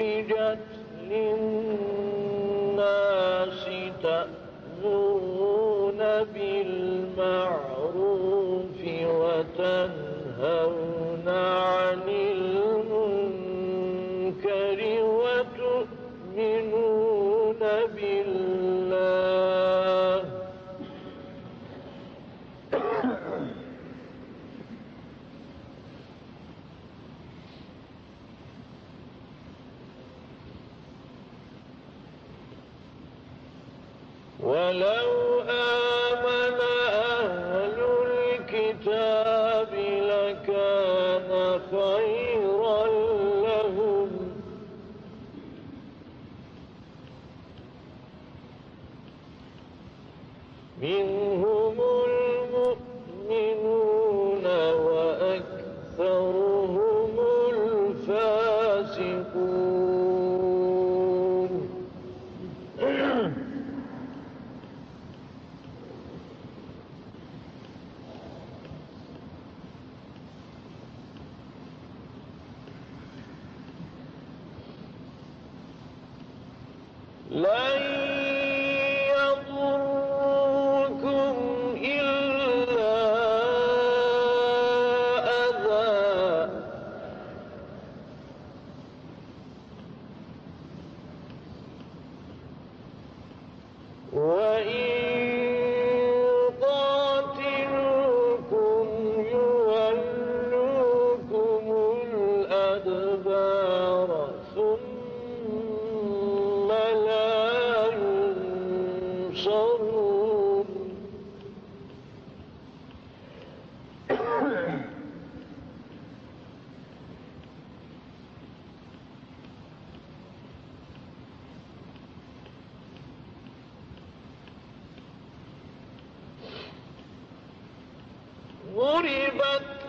أخرجت للناس تأمرون بالمعروف وتنهون ولو آمنوا Love. Muribat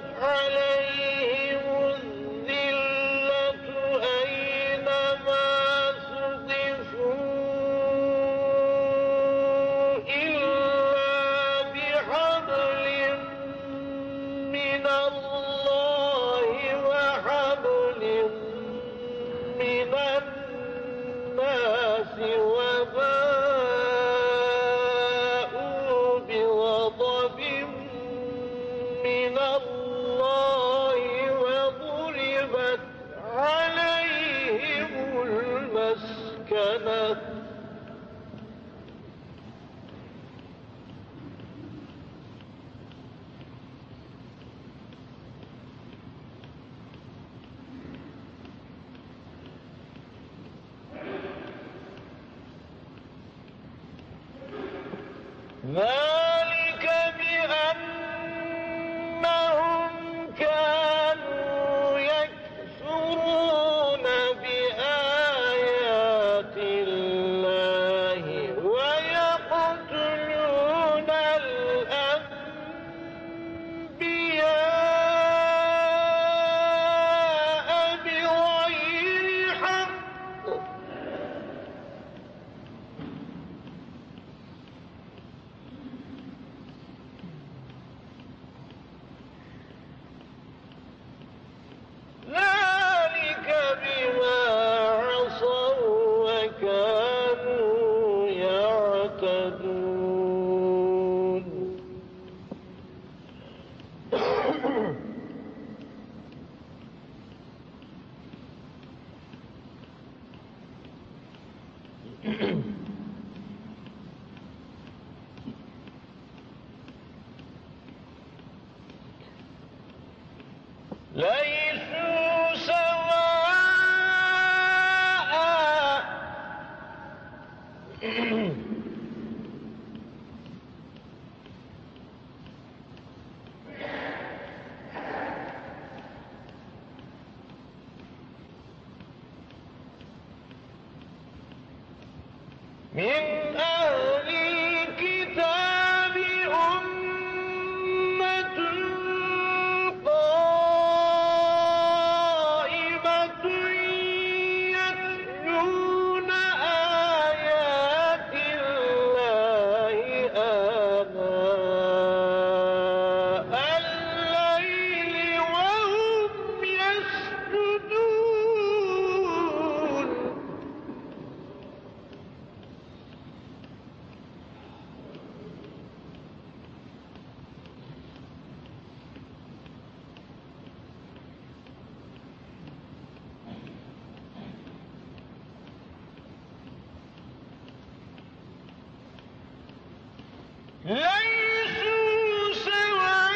ليسوا سواء.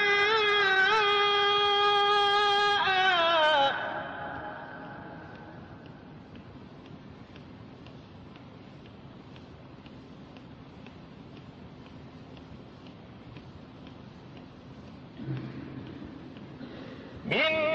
إن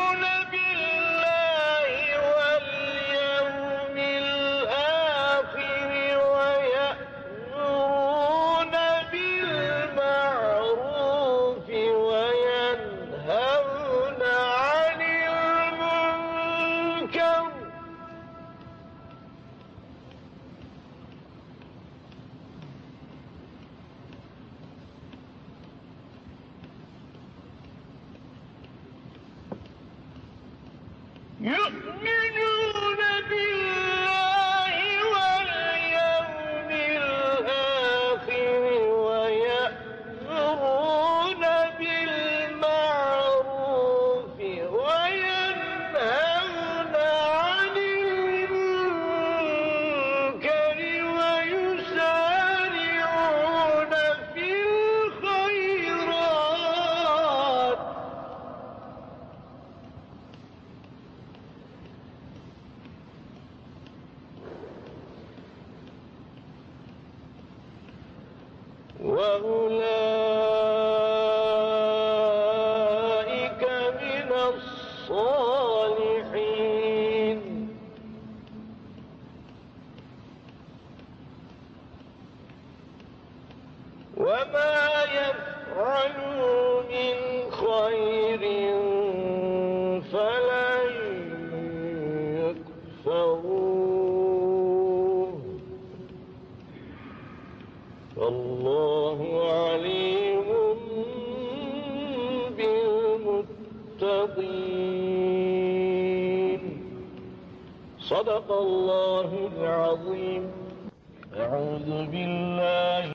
Look, no! أولئك من الصالحين. وما يفعلوا من خير فلن يكفروا. الله صدق الله العظيم. أعوذ بالله